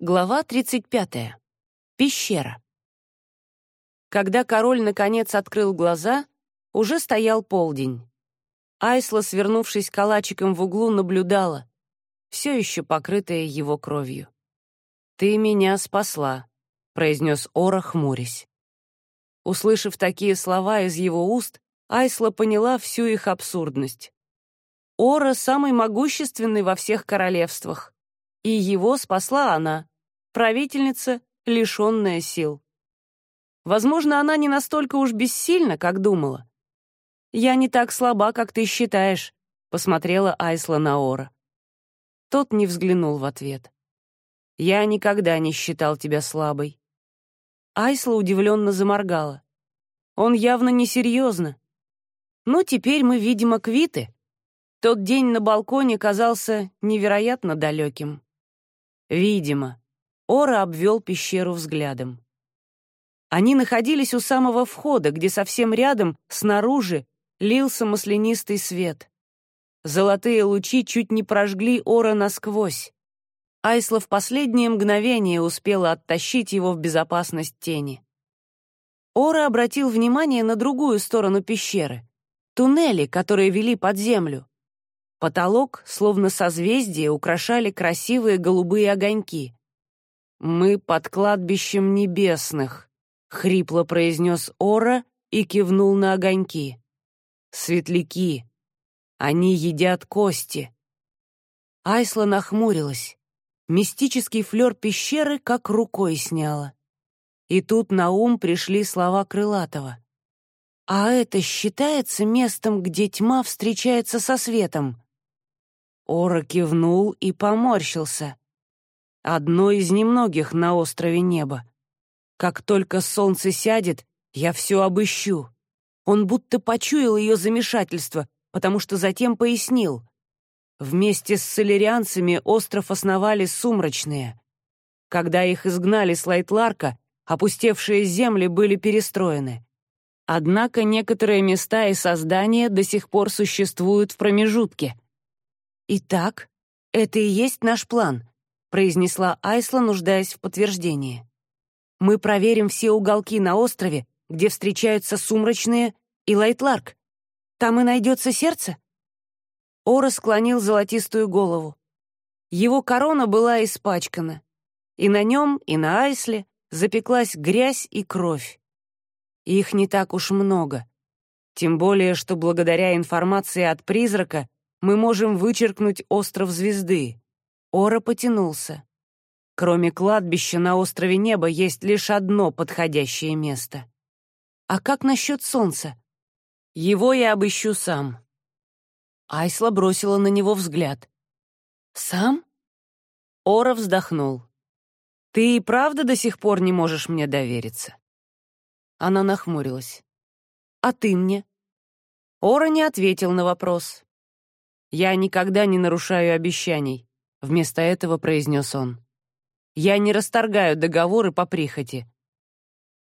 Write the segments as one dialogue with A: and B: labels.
A: Глава 35. Пещера. Когда король наконец открыл глаза, уже стоял полдень. Айсла, свернувшись калачиком в углу, наблюдала, все еще покрытая его кровью. «Ты меня спасла», — произнес Ора, хмурясь. Услышав такие слова из его уст, Айсла поняла всю их абсурдность. Ора — самый могущественный во всех королевствах, и его спасла она, правительница, лишенная сил. Возможно, она не настолько уж бессильна, как думала. «Я не так слаба, как ты считаешь», — посмотрела Айсла на Ора. Тот не взглянул в ответ. «Я никогда не считал тебя слабой». Айсла удивленно заморгала. «Он явно несерьезно. Ну, теперь мы, видимо, квиты». Тот день на балконе казался невероятно далеким. Видимо. Ора обвел пещеру взглядом. Они находились у самого входа, где совсем рядом, снаружи, лился маслянистый свет. Золотые лучи чуть не прожгли Ора насквозь. Айсла в последнее мгновение успела оттащить его в безопасность тени. Ора обратил внимание на другую сторону пещеры — туннели, которые вели под землю. Потолок, словно созвездие, украшали красивые голубые огоньки. «Мы под кладбищем небесных», — хрипло произнес Ора и кивнул на огоньки. «Светляки. Они едят кости». Айсла нахмурилась. Мистический флер пещеры как рукой сняла. И тут на ум пришли слова Крылатова. «А это считается местом, где тьма встречается со светом?» Ора кивнул и поморщился. Одно из немногих на острове неба. Как только солнце сядет, я все обыщу. Он будто почуял ее замешательство, потому что затем пояснил. Вместе с солерианцами остров основали сумрачные. Когда их изгнали с Лайтларка, опустевшие земли были перестроены. Однако некоторые места и создания до сих пор существуют в промежутке — «Итак, это и есть наш план», — произнесла Айсла, нуждаясь в подтверждении. «Мы проверим все уголки на острове, где встречаются сумрачные и Лайтларк. Там и найдется сердце?» Ора склонил золотистую голову. Его корона была испачкана. И на нем, и на Айсле запеклась грязь и кровь. Их не так уж много. Тем более, что благодаря информации от призрака мы можем вычеркнуть остров звезды. Ора потянулся. Кроме кладбища на острове Неба есть лишь одно подходящее место. А как насчет солнца? Его я обыщу сам. Айсла бросила на него взгляд. «Сам?» Ора вздохнул. «Ты и правда до сих пор не можешь мне довериться?» Она нахмурилась. «А ты мне?» Ора не ответил на вопрос. «Я никогда не нарушаю обещаний», — вместо этого произнес он. «Я не расторгаю договоры по прихоти».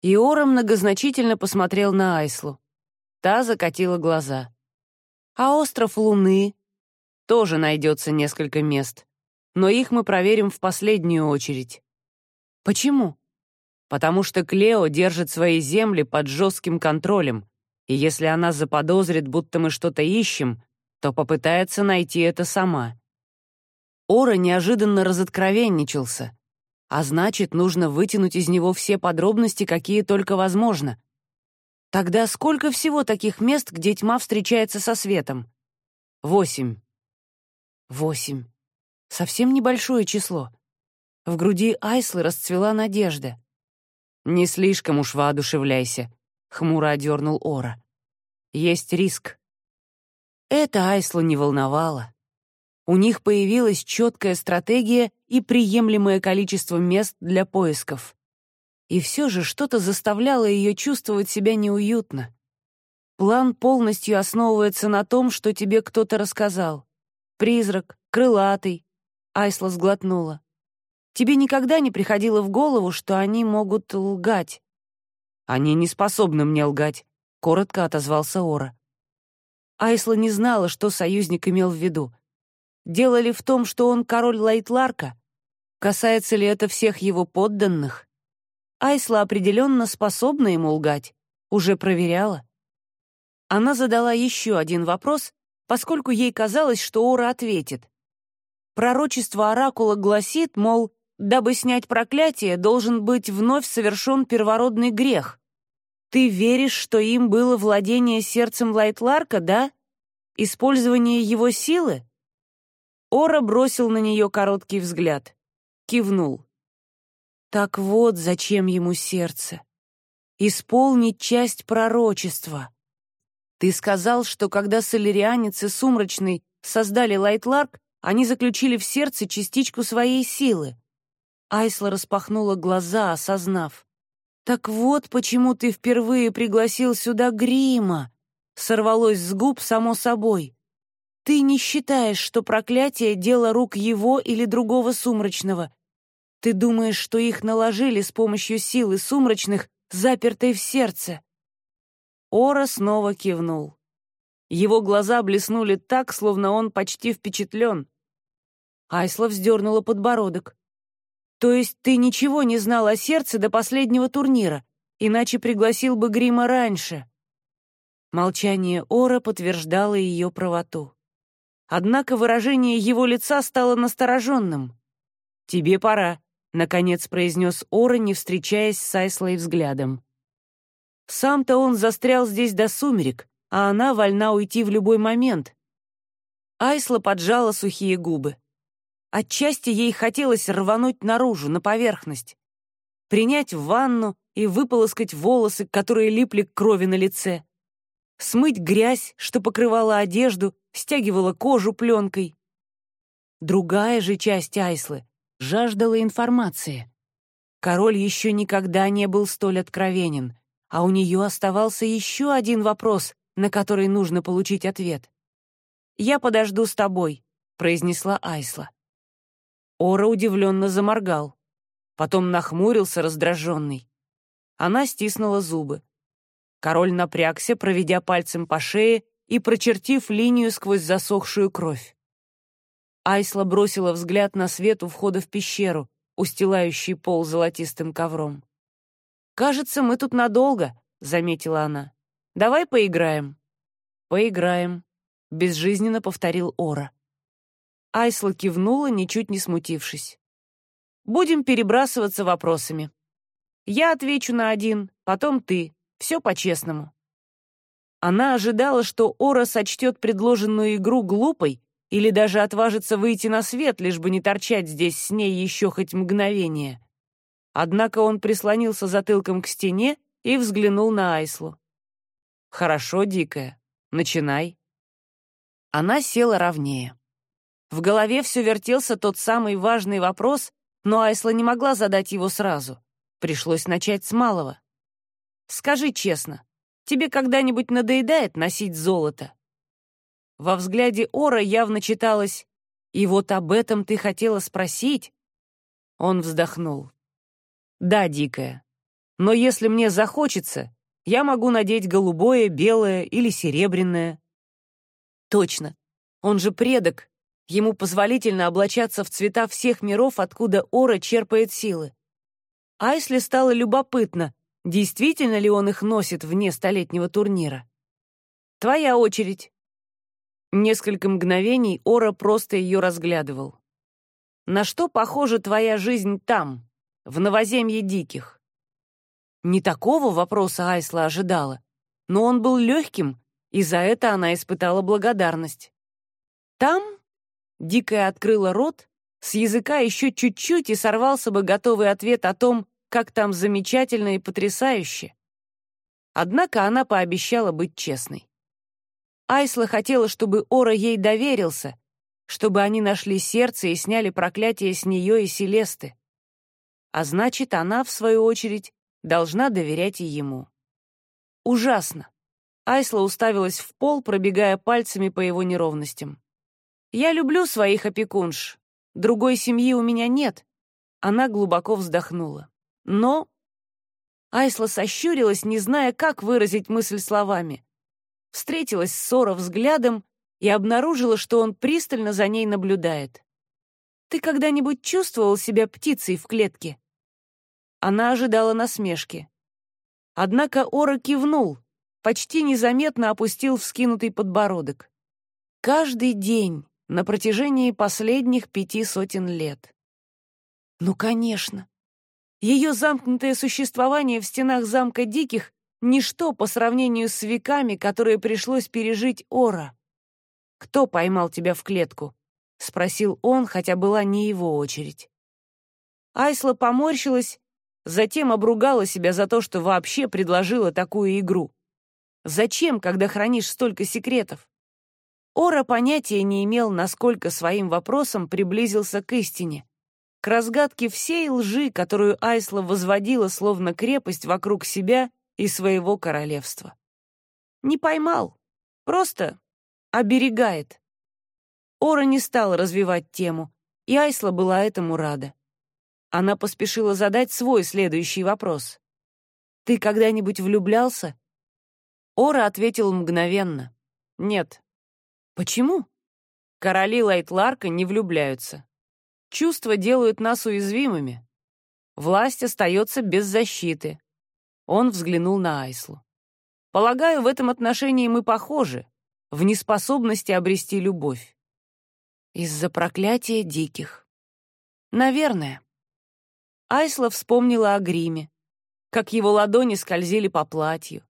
A: Иора многозначительно посмотрел на Айслу. Та закатила глаза. «А остров Луны?» «Тоже найдется несколько мест, но их мы проверим в последнюю очередь». «Почему?» «Потому что Клео держит свои земли под жестким контролем, и если она заподозрит, будто мы что-то ищем, то попытается найти это сама. Ора неожиданно разоткровенничался, а значит, нужно вытянуть из него все подробности, какие только возможно. Тогда сколько всего таких мест, где тьма встречается со светом? Восемь. Восемь. Совсем небольшое число. В груди Айслы расцвела надежда. «Не слишком уж воодушевляйся», — хмуро одернул Ора. «Есть риск. Это Айслу не волновало. У них появилась четкая стратегия и приемлемое количество мест для поисков. И все же что-то заставляло ее чувствовать себя неуютно. План полностью основывается на том, что тебе кто-то рассказал. Призрак, крылатый. Айсла сглотнула. Тебе никогда не приходило в голову, что они могут лгать? Они не способны мне лгать, коротко отозвался Ора. Айсла не знала, что союзник имел в виду. Дело ли в том, что он король Лайтларка? Касается ли это всех его подданных? Айсла определенно способна ему лгать. Уже проверяла. Она задала еще один вопрос, поскольку ей казалось, что Ора ответит. Пророчество Оракула гласит, мол, дабы снять проклятие, должен быть вновь совершен первородный грех. Ты веришь, что им было владение сердцем Лайтларка, да? Использование его силы? Ора бросил на нее короткий взгляд. Кивнул. Так вот, зачем ему сердце. Исполнить часть пророчества. Ты сказал, что когда солерианец и сумрачный создали Лайтларк, они заключили в сердце частичку своей силы. Айсла распахнула глаза, осознав. «Так вот почему ты впервые пригласил сюда грима!» Сорвалось с губ само собой. Ты не считаешь, что проклятие — дело рук его или другого сумрачного. Ты думаешь, что их наложили с помощью силы сумрачных, запертой в сердце. Ора снова кивнул. Его глаза блеснули так, словно он почти впечатлен. Айсла вздернула подбородок. «То есть ты ничего не знал о сердце до последнего турнира, иначе пригласил бы Грима раньше?» Молчание Ора подтверждало ее правоту. Однако выражение его лица стало настороженным. «Тебе пора», — наконец произнес Ора, не встречаясь с Айслой взглядом. Сам-то он застрял здесь до сумерек, а она вольна уйти в любой момент. Айсла поджала сухие губы. Отчасти ей хотелось рвануть наружу, на поверхность. Принять ванну и выполоскать волосы, которые липли к крови на лице смыть грязь, что покрывала одежду, стягивала кожу пленкой. Другая же часть Айслы жаждала информации. Король еще никогда не был столь откровенен, а у нее оставался еще один вопрос, на который нужно получить ответ. «Я подожду с тобой», — произнесла Айсла. Ора удивленно заморгал. Потом нахмурился раздраженный. Она стиснула зубы. Король напрягся, проведя пальцем по шее и прочертив линию сквозь засохшую кровь. Айсла бросила взгляд на свет у входа в пещеру, устилающий пол золотистым ковром. «Кажется, мы тут надолго», — заметила она. «Давай поиграем». «Поиграем», — безжизненно повторил Ора. Айсла кивнула, ничуть не смутившись. «Будем перебрасываться вопросами. Я отвечу на один, потом ты, все по-честному. Она ожидала, что Ора сочтет предложенную игру глупой или даже отважится выйти на свет, лишь бы не торчать здесь с ней еще хоть мгновение. Однако он прислонился затылком к стене и взглянул на Айслу. «Хорошо, дикая, начинай». Она села ровнее. В голове все вертелся тот самый важный вопрос, но Айсла не могла задать его сразу. Пришлось начать с малого. Скажи честно, тебе когда-нибудь надоедает носить золото?» Во взгляде Ора явно читалось «И вот об этом ты хотела спросить?» Он вздохнул. «Да, дикая. Но если мне захочется, я могу надеть голубое, белое или серебряное». «Точно. Он же предок. Ему позволительно облачаться в цвета всех миров, откуда Ора черпает силы. Айсли стало любопытно, действительно ли он их носит вне столетнего турнира. «Твоя очередь». Несколько мгновений Ора просто ее разглядывал. «На что похожа твоя жизнь там, в новоземье диких?» Не такого вопроса Айсла ожидала, но он был легким, и за это она испытала благодарность. «Там?» — Дикая открыла рот, с языка еще чуть-чуть и сорвался бы готовый ответ о том, как там замечательно и потрясающе. Однако она пообещала быть честной. Айсла хотела, чтобы Ора ей доверился, чтобы они нашли сердце и сняли проклятие с нее и Селесты. А значит, она, в свою очередь, должна доверять и ему. Ужасно. Айсла уставилась в пол, пробегая пальцами по его неровностям. «Я люблю своих опекунш. Другой семьи у меня нет». Она глубоко вздохнула. Но... Айсла сощурилась, не зная, как выразить мысль словами. Встретилась с Сора взглядом и обнаружила, что он пристально за ней наблюдает. Ты когда-нибудь чувствовал себя птицей в клетке?» Она ожидала насмешки. Однако Ора кивнул, почти незаметно опустил вскинутый подбородок. Каждый день на протяжении последних пяти сотен лет. Ну, конечно. Ее замкнутое существование в стенах замка Диких — ничто по сравнению с веками, которые пришлось пережить Ора. «Кто поймал тебя в клетку?» — спросил он, хотя была не его очередь. Айсла поморщилась, затем обругала себя за то, что вообще предложила такую игру. Зачем, когда хранишь столько секретов? Ора понятия не имел, насколько своим вопросом приблизился к истине, к разгадке всей лжи, которую Айсла возводила словно крепость вокруг себя и своего королевства. Не поймал, просто оберегает. Ора не стала развивать тему, и Айсла была этому рада. Она поспешила задать свой следующий вопрос. «Ты когда-нибудь влюблялся?» Ора ответил мгновенно. «Нет». «Почему?» «Короли Лайтларка не влюбляются. Чувства делают нас уязвимыми. Власть остается без защиты». Он взглянул на Айслу. «Полагаю, в этом отношении мы похожи, в неспособности обрести любовь. Из-за проклятия диких. Наверное. Айсла вспомнила о гриме, как его ладони скользили по платью,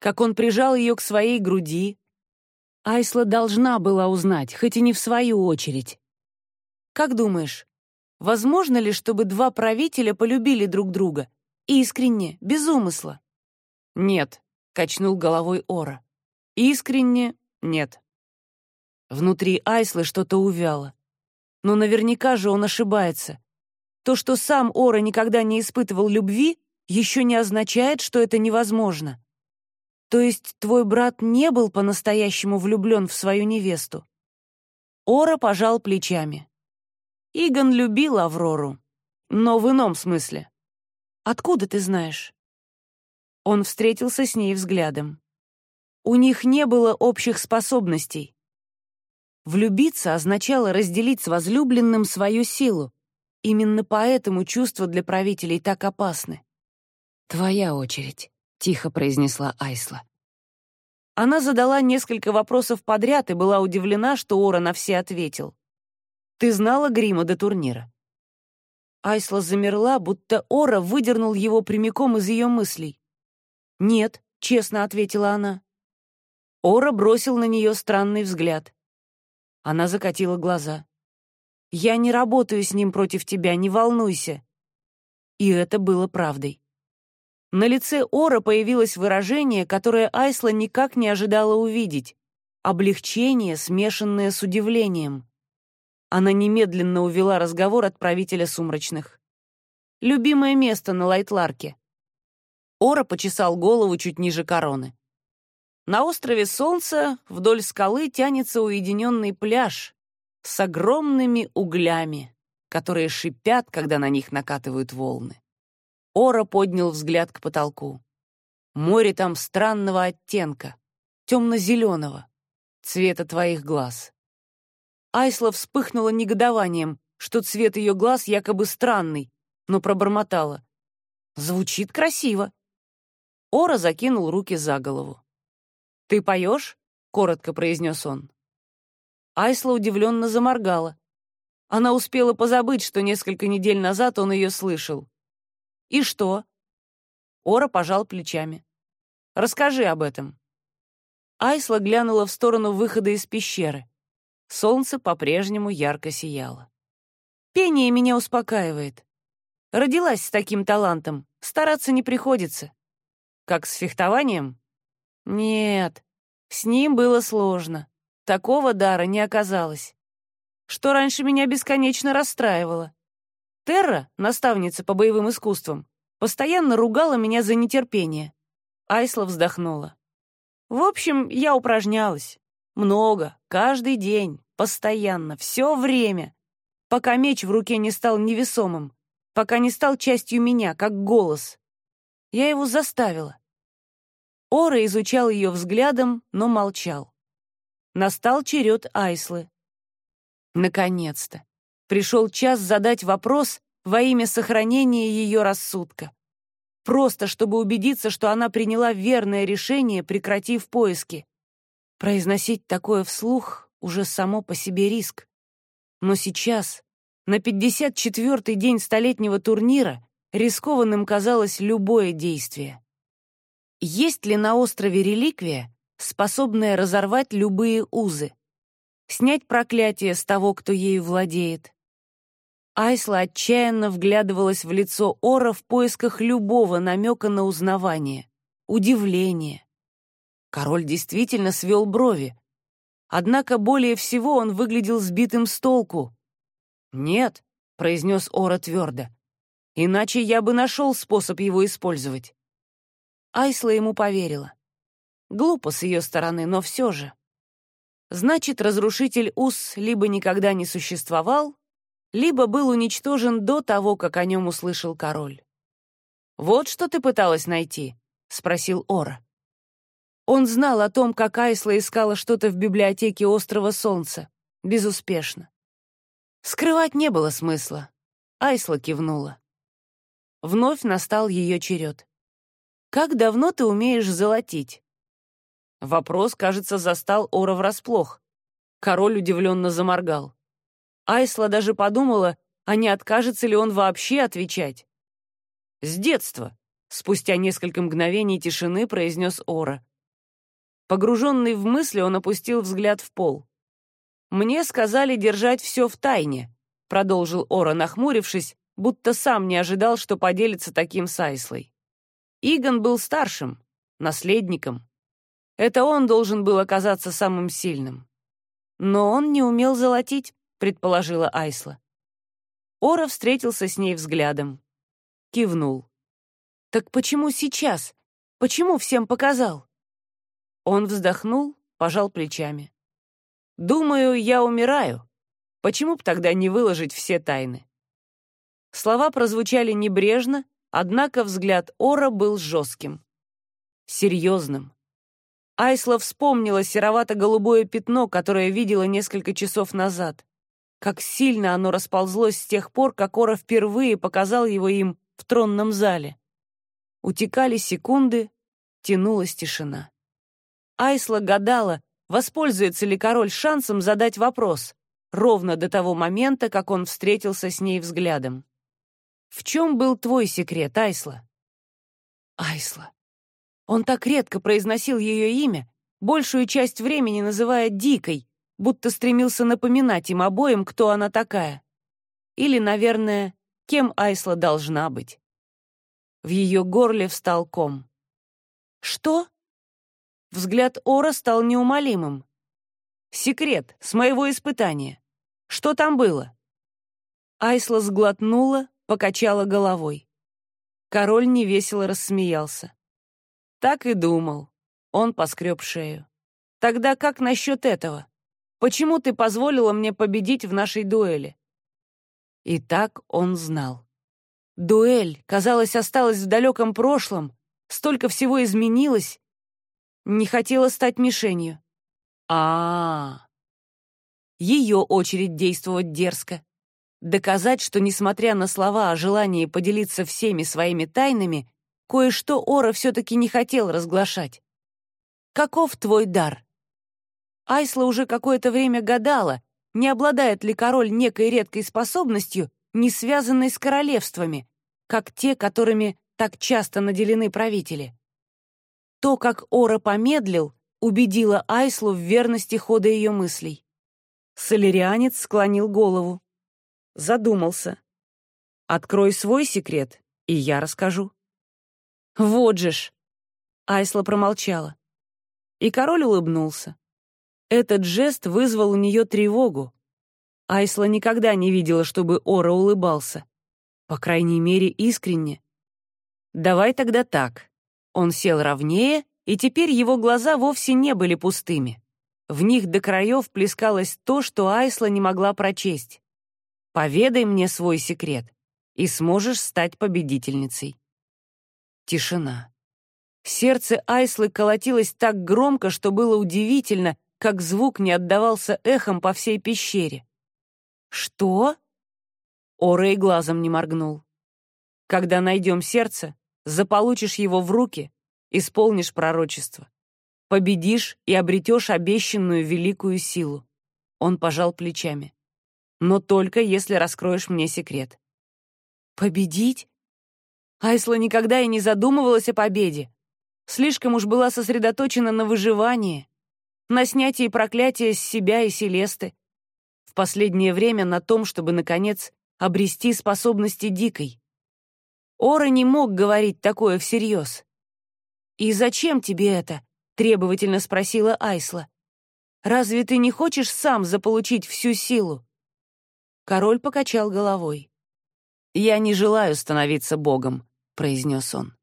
A: как он прижал ее к своей груди. Айсла должна была узнать, хоть и не в свою очередь. Как думаешь, возможно ли, чтобы два правителя полюбили друг друга? Искренне, без умысла? Нет, качнул головой Ора. Искренне нет. Внутри Айслы что-то увяло. Но наверняка же он ошибается. То, что сам Ора никогда не испытывал любви, еще не означает, что это невозможно. То есть твой брат не был по-настоящему влюблен в свою невесту? Ора пожал плечами. Игон любил Аврору, но в ином смысле. Откуда ты знаешь? Он встретился с ней взглядом. У них не было общих способностей. Влюбиться означало разделить с возлюбленным свою силу. Именно поэтому чувства для правителей так опасны. «Твоя очередь», — тихо произнесла Айсла. Она задала несколько вопросов подряд и была удивлена, что Ора на все ответил. «Ты знала грима до турнира?» Айсла замерла, будто Ора выдернул его прямиком из ее мыслей. «Нет», — честно ответила она. Ора бросил на нее странный взгляд. Она закатила глаза. «Я не работаю с ним против тебя, не волнуйся». И это было правдой. На лице Ора появилось выражение, которое Айсла никак не ожидала увидеть. Облегчение, смешанное с удивлением. Она немедленно увела разговор от правителя сумрачных. «Любимое место на Лайтларке». Ора почесал голову чуть ниже короны. На острове Солнца вдоль скалы тянется уединенный пляж с огромными углями, которые шипят, когда на них накатывают волны. Ора поднял взгляд к потолку. Море там странного оттенка, темно-зеленого, цвета твоих глаз. Айсла вспыхнула негодованием, что цвет ее глаз якобы странный, но пробормотала. Звучит красиво. Ора закинул руки за голову. «Ты поешь?» — коротко произнес он. Айсла удивленно заморгала. Она успела позабыть, что несколько недель назад он ее слышал. «И что?» Ора пожал плечами. «Расскажи об этом». Айсла глянула в сторону выхода из пещеры. Солнце по-прежнему ярко сияло. «Пение меня успокаивает. Родилась с таким талантом, стараться не приходится. Как с фехтованием? Нет, с ним было сложно. Такого дара не оказалось. Что раньше меня бесконечно расстраивало. Терра, наставница по боевым искусствам, постоянно ругала меня за нетерпение. Айсла вздохнула. В общем, я упражнялась. Много, каждый день, постоянно, все время. Пока меч в руке не стал невесомым, пока не стал частью меня, как голос. Я его заставила. Ора изучал ее взглядом, но молчал. Настал черед Айслы. Наконец-то. Пришел час задать вопрос во имя сохранения ее рассудка. Просто чтобы убедиться, что она приняла верное решение, прекратив поиски. Произносить такое вслух уже само по себе риск. Но сейчас, на 54-й день столетнего турнира, рискованным казалось любое действие. Есть ли на острове реликвия, способная разорвать любые узы? Снять проклятие с того, кто ею владеет? Айсла отчаянно вглядывалась в лицо Ора в поисках любого намека на узнавание, удивление. Король действительно свел брови. Однако более всего он выглядел сбитым с толку. «Нет», — произнес Ора твердо, — «иначе я бы нашел способ его использовать». Айсла ему поверила. Глупо с ее стороны, но все же. Значит, разрушитель Ус либо никогда не существовал, либо был уничтожен до того, как о нем услышал король. «Вот что ты пыталась найти?» — спросил Ора. Он знал о том, как Айсла искала что-то в библиотеке Острова Солнца. Безуспешно. Скрывать не было смысла. Айсла кивнула. Вновь настал ее черед. «Как давно ты умеешь золотить?» Вопрос, кажется, застал Ора врасплох. Король удивленно заморгал. Айсла даже подумала, а не откажется ли он вообще отвечать. «С детства», — спустя несколько мгновений тишины произнес Ора. Погруженный в мысли, он опустил взгляд в пол. «Мне сказали держать все в тайне», — продолжил Ора, нахмурившись, будто сам не ожидал, что поделится таким с Айслой. Игон был старшим, наследником. Это он должен был оказаться самым сильным. Но он не умел золотить. — предположила Айсла. Ора встретился с ней взглядом. Кивнул. «Так почему сейчас? Почему всем показал?» Он вздохнул, пожал плечами. «Думаю, я умираю. Почему б тогда не выложить все тайны?» Слова прозвучали небрежно, однако взгляд Ора был жестким. Серьезным. Айсла вспомнила серовато-голубое пятно, которое видела несколько часов назад как сильно оно расползлось с тех пор, как Ора впервые показал его им в тронном зале. Утекали секунды, тянулась тишина. Айсла гадала, воспользуется ли король шансом задать вопрос, ровно до того момента, как он встретился с ней взглядом. «В чем был твой секрет, Айсла?» «Айсла». Он так редко произносил ее имя, большую часть времени называя Дикой, будто стремился напоминать им обоим, кто она такая. Или, наверное, кем Айсла должна быть. В ее горле встал ком. «Что?» Взгляд Ора стал неумолимым. «Секрет с моего испытания. Что там было?» Айсла сглотнула, покачала головой. Король невесело рассмеялся. Так и думал. Он поскреб шею. «Тогда как насчет этого?» Почему ты позволила мне победить в нашей дуэли?» И так он знал. Дуэль, казалось, осталась в далеком прошлом, столько всего изменилось. Не хотела стать мишенью. А, -а, а Ее очередь действовать дерзко. Доказать, что, несмотря на слова о желании поделиться всеми своими тайнами, кое-что Ора все-таки не хотел разглашать. «Каков твой дар?» Айсла уже какое-то время гадала, не обладает ли король некой редкой способностью, не связанной с королевствами, как те, которыми так часто наделены правители. То, как Ора помедлил, убедило Айслу в верности хода ее мыслей. Солерианец склонил голову. Задумался. «Открой свой секрет, и я расскажу». «Вот же ж!» Айсла промолчала. И король улыбнулся. Этот жест вызвал у нее тревогу. Айсла никогда не видела, чтобы Ора улыбался. По крайней мере, искренне. «Давай тогда так». Он сел ровнее, и теперь его глаза вовсе не были пустыми. В них до краев плескалось то, что Айсла не могла прочесть. «Поведай мне свой секрет, и сможешь стать победительницей». Тишина. Сердце Айслы колотилось так громко, что было удивительно, как звук не отдавался эхом по всей пещере. «Что?» Ора и глазом не моргнул. Когда найдем сердце, заполучишь его в руки, исполнишь пророчество. Победишь и обретешь обещанную великую силу. Он пожал плечами. Но только если раскроешь мне секрет. Победить? Айсла никогда и не задумывалась о победе. Слишком уж была сосредоточена на выживании, на снятии проклятия с себя и Селесты. В последнее время на том, чтобы, наконец, обрести способности дикой. Ора не мог говорить такое всерьез. «И зачем тебе это?» — требовательно спросила Айсла. «Разве ты не хочешь сам заполучить всю силу?» Король покачал головой. «Я не желаю становиться богом», — произнес он.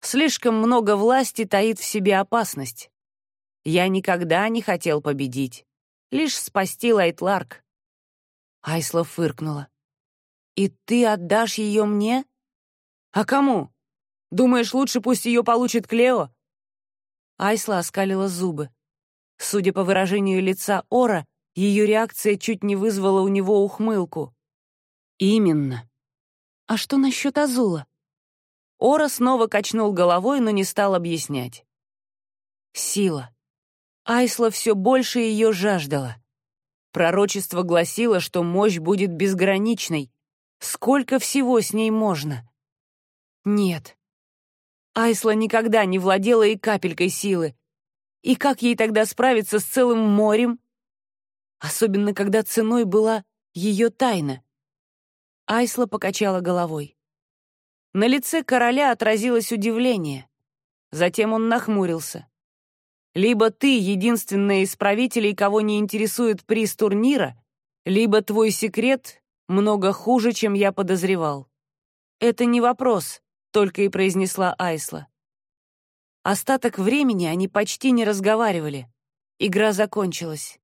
A: «Слишком много власти таит в себе опасность. Я никогда не хотел победить, лишь спасти Лайтларк». Айсла фыркнула. «И ты отдашь ее мне?» «А кому? Думаешь, лучше пусть ее получит Клео?» Айсла оскалила зубы. Судя по выражению лица Ора, ее реакция чуть не вызвала у него ухмылку. «Именно. А что насчет Азула?» Ора снова качнул головой, но не стал объяснять. Сила. Айсла все больше ее жаждала. Пророчество гласило, что мощь будет безграничной. Сколько всего с ней можно? Нет. Айсла никогда не владела и капелькой силы. И как ей тогда справиться с целым морем? Особенно, когда ценой была ее тайна. Айсла покачала головой. На лице короля отразилось удивление. Затем он нахмурился. «Либо ты единственная из правителей, кого не интересует приз турнира, либо твой секрет много хуже, чем я подозревал. Это не вопрос, только и произнесла Айсла. Остаток времени они почти не разговаривали. Игра закончилась.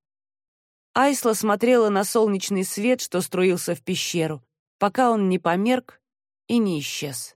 A: Айсла смотрела на солнечный свет, что струился в пещеру, пока он не померк и не исчез.